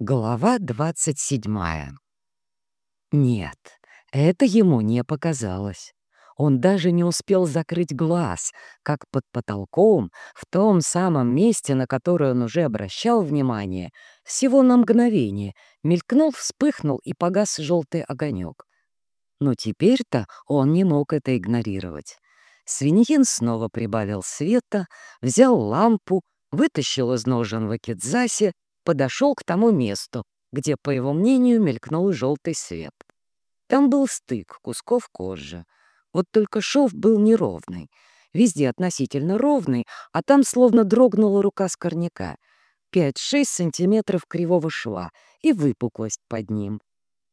Глава двадцать седьмая. Нет, это ему не показалось. Он даже не успел закрыть глаз, как под потолком, в том самом месте, на которое он уже обращал внимание, всего на мгновение, мелькнул, вспыхнул и погас желтый огонек. Но теперь-то он не мог это игнорировать. Свиньин снова прибавил света, взял лампу, вытащил из ножен вакидзаси подошел к тому месту, где, по его мнению, мелькнул желтый свет. Там был стык кусков кожи. Вот только шов был неровный. Везде относительно ровный, а там словно дрогнула рука скорняка. Пять-шесть сантиметров кривого шва и выпуклость под ним.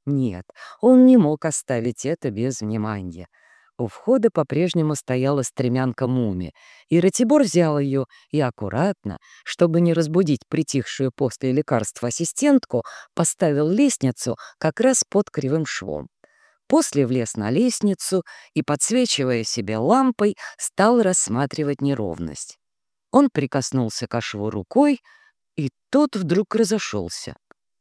Нет, он не мог оставить это без внимания — у входа по-прежнему стояла стремянка муми, и Ратибор взял ее и аккуратно, чтобы не разбудить притихшую после лекарств ассистентку, поставил лестницу как раз под кривым швом. После влез на лестницу и, подсвечивая себе лампой, стал рассматривать неровность. Он прикоснулся к шву рукой, и тот вдруг разошелся.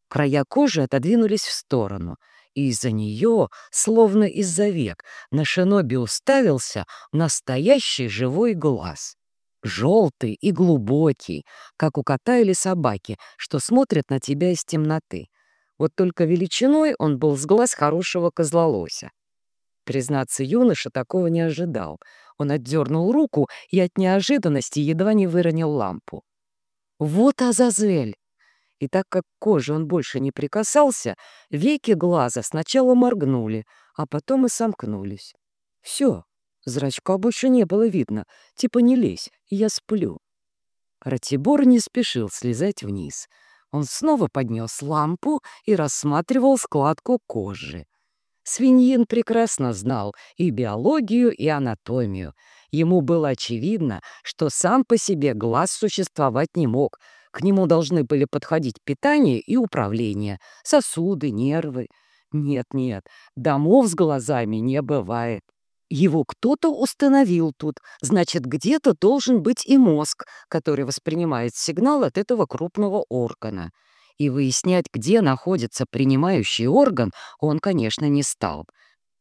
Края кожи отодвинулись в сторону — и из-за нее, словно из-за век, на шиноби уставился настоящий живой глаз. Желтый и глубокий, как у кота или собаки, что смотрят на тебя из темноты. Вот только величиной он был с глаз хорошего козлолося. Признаться, юноша такого не ожидал. Он отдернул руку и от неожиданности едва не выронил лампу. «Вот Азазель!» И так как к коже он больше не прикасался, веки глаза сначала моргнули, а потом и сомкнулись. Все, зрачка больше не было видно, типа не лезь, я сплю. Ратибор не спешил слезать вниз. Он снова поднес лампу и рассматривал складку кожи. Свиньин прекрасно знал и биологию, и анатомию. Ему было очевидно, что сам по себе глаз существовать не мог — к нему должны были подходить питание и управление, сосуды, нервы. Нет-нет, домов с глазами не бывает. Его кто-то установил тут, значит, где-то должен быть и мозг, который воспринимает сигнал от этого крупного органа. И выяснять, где находится принимающий орган, он, конечно, не стал.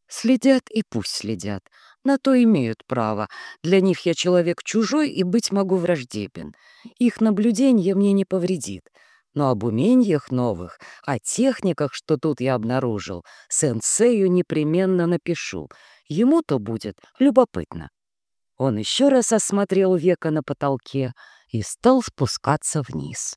Следят и пусть следят. На то имеют право. Для них я человек чужой и быть могу враждебен. Их наблюдение мне не повредит. Но об умениях новых, о техниках, что тут я обнаружил, сенсею непременно напишу. Ему-то будет любопытно. Он еще раз осмотрел века на потолке и стал спускаться вниз.